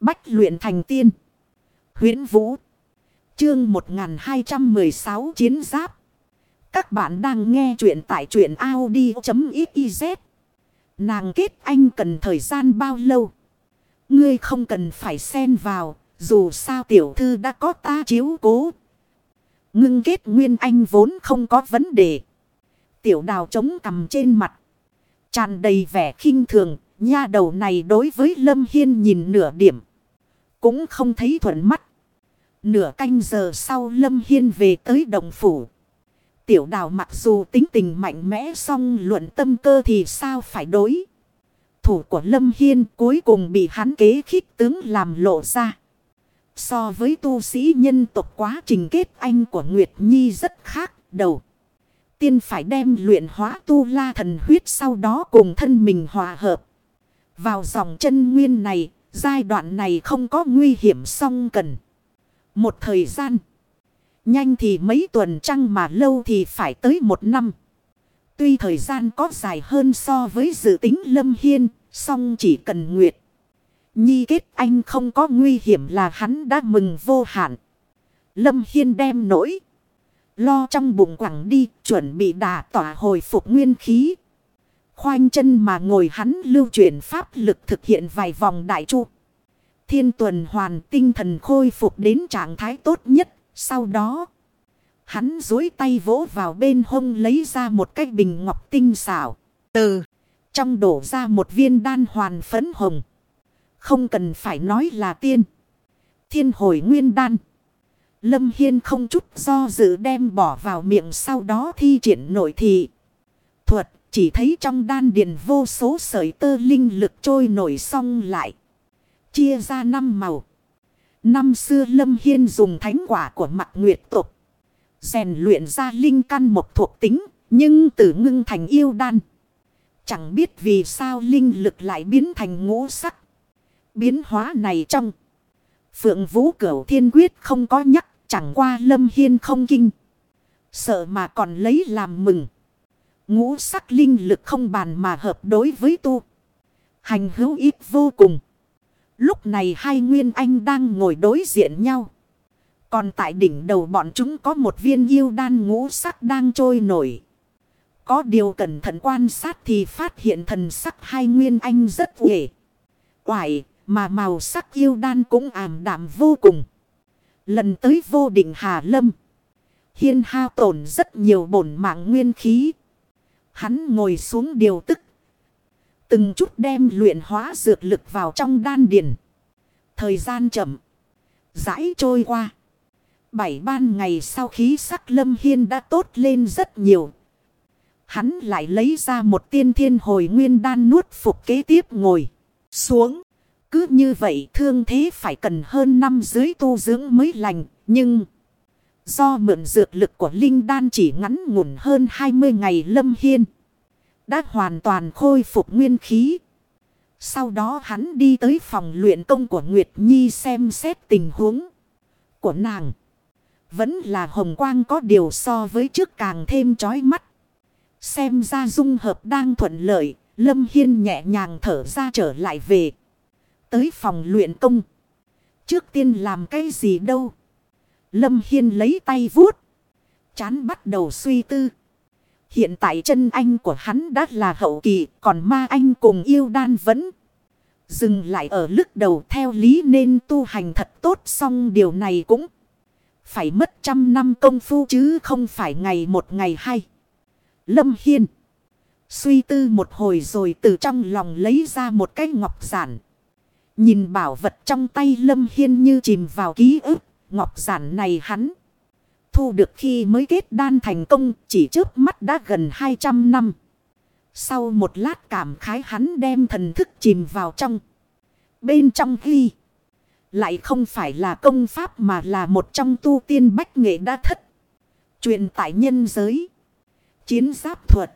Bách luyện thành tiên. huyễn Vũ. Chương 1216 Chiến Giáp. Các bạn đang nghe truyện tại truyện Audi.xyz. Nàng kết anh cần thời gian bao lâu? Ngươi không cần phải xen vào. Dù sao tiểu thư đã có ta chiếu cố. Ngưng kết nguyên anh vốn không có vấn đề. Tiểu đào chống cầm trên mặt. Tràn đầy vẻ khinh thường. Nha đầu này đối với Lâm Hiên nhìn nửa điểm. Cũng không thấy thuận mắt. Nửa canh giờ sau Lâm Hiên về tới đồng phủ. Tiểu đào mặc dù tính tình mạnh mẽ song luận tâm cơ thì sao phải đối. Thủ của Lâm Hiên cuối cùng bị hắn kế khích tướng làm lộ ra. So với tu sĩ nhân tộc quá trình kết anh của Nguyệt Nhi rất khác đầu. Tiên phải đem luyện hóa tu la thần huyết sau đó cùng thân mình hòa hợp. Vào dòng chân nguyên này, giai đoạn này không có nguy hiểm song cần. Một thời gian. Nhanh thì mấy tuần trăng mà lâu thì phải tới một năm. Tuy thời gian có dài hơn so với dự tính Lâm Hiên, song chỉ cần nguyệt. Nhi kết anh không có nguy hiểm là hắn đã mừng vô hạn. Lâm Hiên đem nổi. Lo trong bụng quẳng đi, chuẩn bị đà tỏa hồi phục nguyên khí. Khoanh chân mà ngồi hắn lưu chuyển pháp lực thực hiện vài vòng đại chu. Thiên tuần hoàn tinh thần khôi phục đến trạng thái tốt nhất. Sau đó, hắn dối tay vỗ vào bên hông lấy ra một cái bình ngọc tinh xảo. Từ trong đổ ra một viên đan hoàn phấn hồng. Không cần phải nói là tiên. Thiên hồi nguyên đan. Lâm Hiên không chút do dự đem bỏ vào miệng sau đó thi triển nội thị. Chỉ thấy trong đan điền vô số sợi tơ linh lực trôi nổi xong lại. Chia ra năm màu. Năm xưa Lâm Hiên dùng thánh quả của mặt nguyệt tục. rèn luyện ra linh căn một thuộc tính. Nhưng tử ngưng thành yêu đan. Chẳng biết vì sao linh lực lại biến thành ngũ sắc. Biến hóa này trong. Phượng Vũ Cửu Thiên Quyết không có nhắc. Chẳng qua Lâm Hiên không kinh. Sợ mà còn lấy làm mừng. Ngũ sắc linh lực không bàn mà hợp đối với tu. Hành hữu ít vô cùng. Lúc này hai nguyên anh đang ngồi đối diện nhau. Còn tại đỉnh đầu bọn chúng có một viên yêu đan ngũ sắc đang trôi nổi. Có điều cẩn thận quan sát thì phát hiện thần sắc hai nguyên anh rất uể. Quải mà màu sắc yêu đan cũng ảm đạm vô cùng. Lần tới vô định Hà Lâm. Hiên hao tổn rất nhiều bổn mạng nguyên khí. Hắn ngồi xuống điều tức. Từng chút đem luyện hóa dược lực vào trong đan điền. Thời gian chậm. Rãi trôi qua. Bảy ban ngày sau khí sắc lâm hiên đã tốt lên rất nhiều. Hắn lại lấy ra một tiên thiên hồi nguyên đan nuốt phục kế tiếp ngồi. Xuống. Cứ như vậy thương thế phải cần hơn năm dưới tu dưỡng mới lành. Nhưng do mượn dược lực của Linh Đan chỉ ngắn ngủn hơn 20 ngày lâm hiên. Đã hoàn toàn khôi phục nguyên khí. Sau đó hắn đi tới phòng luyện công của Nguyệt Nhi xem xét tình huống của nàng. Vẫn là hồng quang có điều so với trước càng thêm chói mắt. Xem ra dung hợp đang thuận lợi, Lâm Hiên nhẹ nhàng thở ra trở lại về. Tới phòng luyện công. Trước tiên làm cái gì đâu. Lâm Hiên lấy tay vuốt. Chán bắt đầu suy tư. Hiện tại chân anh của hắn đã là hậu kỳ, còn ma anh cùng yêu đan vẫn dừng lại ở lức đầu theo lý nên tu hành thật tốt xong điều này cũng phải mất trăm năm công phu chứ không phải ngày một ngày hai. Lâm Hiên suy tư một hồi rồi từ trong lòng lấy ra một cái ngọc giản. Nhìn bảo vật trong tay Lâm Hiên như chìm vào ký ức, ngọc giản này hắn thu được khi mới kết đan thành công, chỉ trước mắt đã gần 200 năm. Sau một lát cảm khái hắn đem thần thức chìm vào trong. Bên trong ghi. Lại không phải là công pháp mà là một trong tu tiên bách nghệ đã thất. truyền tại nhân giới. Chiến giáp thuật.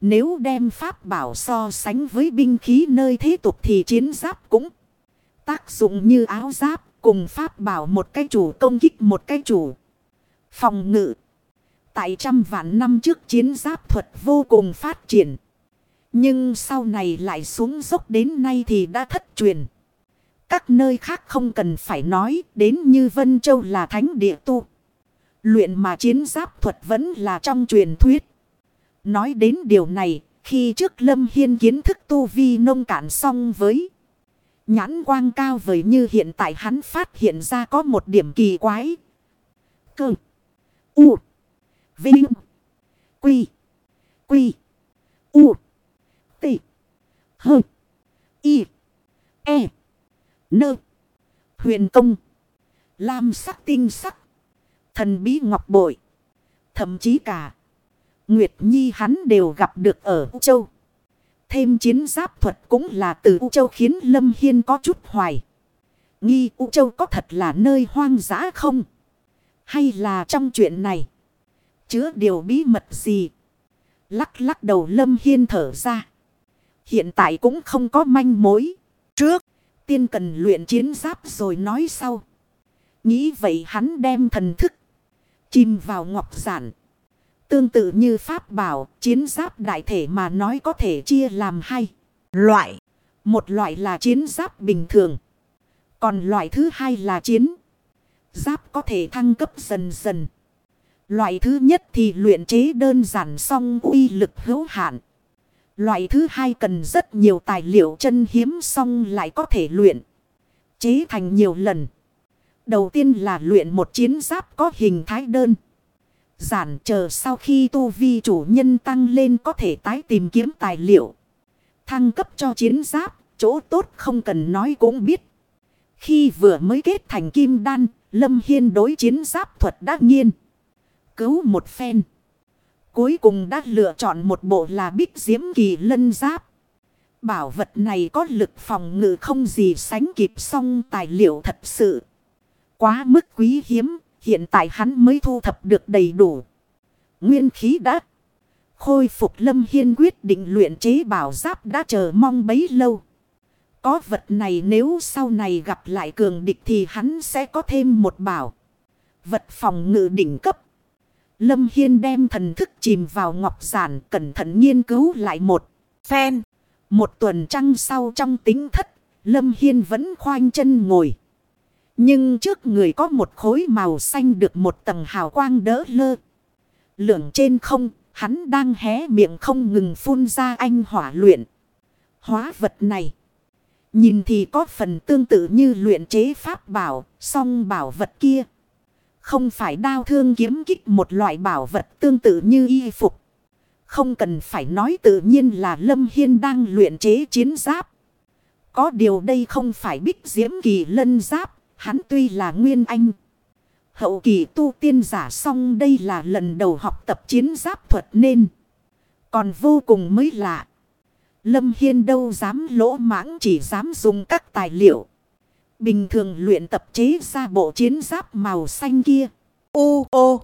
Nếu đem pháp bảo so sánh với binh khí nơi thế tục thì chiến giáp cũng tác dụng như áo giáp cùng pháp bảo một cái chủ công kích một cái chủ. Phòng ngự. Tại trăm vạn năm trước chiến giáp thuật vô cùng phát triển. Nhưng sau này lại xuống dốc đến nay thì đã thất truyền. Các nơi khác không cần phải nói đến như Vân Châu là thánh địa tu. Luyện mà chiến giáp thuật vẫn là trong truyền thuyết. Nói đến điều này, khi trước Lâm Hiên kiến thức tu vi nông cạn xong với nhãn quang cao vời như hiện tại hắn phát hiện ra có một điểm kỳ quái. Cơ. U. Vinh. Quy. Quy. U. T. H. Y. E. Nơ. Huyền công. Lam sắc, tinh sắc. Thần bí ngọc bội. Thậm chí cả. Nguyệt Nhi hắn đều gặp được ở Châu. Thêm chiến giáp thuật cũng là từ U Châu khiến Lâm Hiên có chút hoài. Nghi U Châu có thật là nơi hoang dã không? Hay là trong chuyện này? Chứa điều bí mật gì? Lắc lắc đầu Lâm Hiên thở ra. Hiện tại cũng không có manh mối. Trước, tiên cần luyện chiến giáp rồi nói sau. Nghĩ vậy hắn đem thần thức. Chìm vào ngọc giản. Tương tự như Pháp bảo, chiến giáp đại thể mà nói có thể chia làm hai loại. Một loại là chiến giáp bình thường. Còn loại thứ hai là chiến giáp có thể thăng cấp dần dần. Loại thứ nhất thì luyện chế đơn giản song uy lực hữu hạn. Loại thứ hai cần rất nhiều tài liệu chân hiếm song lại có thể luyện. Chế thành nhiều lần. Đầu tiên là luyện một chiến giáp có hình thái đơn. Giản chờ sau khi tu vi chủ nhân tăng lên có thể tái tìm kiếm tài liệu. Thăng cấp cho chiến giáp, chỗ tốt không cần nói cũng biết. Khi vừa mới kết thành kim đan, Lâm Hiên đối chiến giáp thuật đã nghiên. Cứu một phen. Cuối cùng đã lựa chọn một bộ là bích diễm kỳ lân giáp. Bảo vật này có lực phòng ngự không gì sánh kịp song tài liệu thật sự. Quá mức quý hiếm, hiện tại hắn mới thu thập được đầy đủ. Nguyên khí đã khôi phục Lâm Hiên quyết định luyện chế bảo giáp đã chờ mong bấy lâu. Có vật này nếu sau này gặp lại cường địch thì hắn sẽ có thêm một bảo. Vật phòng ngự đỉnh cấp. Lâm Hiên đem thần thức chìm vào ngọc giản cẩn thận nghiên cứu lại một phen. Một tuần trăng sau trong tính thất, Lâm Hiên vẫn khoanh chân ngồi. Nhưng trước người có một khối màu xanh được một tầng hào quang đỡ lơ. Lượng trên không, hắn đang hé miệng không ngừng phun ra anh hỏa luyện. Hóa vật này. Nhìn thì có phần tương tự như luyện chế pháp bảo, song bảo vật kia. Không phải đao thương kiếm kích một loại bảo vật tương tự như y phục. Không cần phải nói tự nhiên là Lâm Hiên đang luyện chế chiến giáp. Có điều đây không phải bích diễm kỳ lân giáp, hắn tuy là nguyên anh. Hậu kỳ tu tiên giả song đây là lần đầu học tập chiến giáp thuật nên. Còn vô cùng mới lạ. Lâm Hiên đâu dám lỗ mãng chỉ dám dùng các tài liệu. Bình thường luyện tập chế ra bộ chiến giáp màu xanh kia. Ô ô!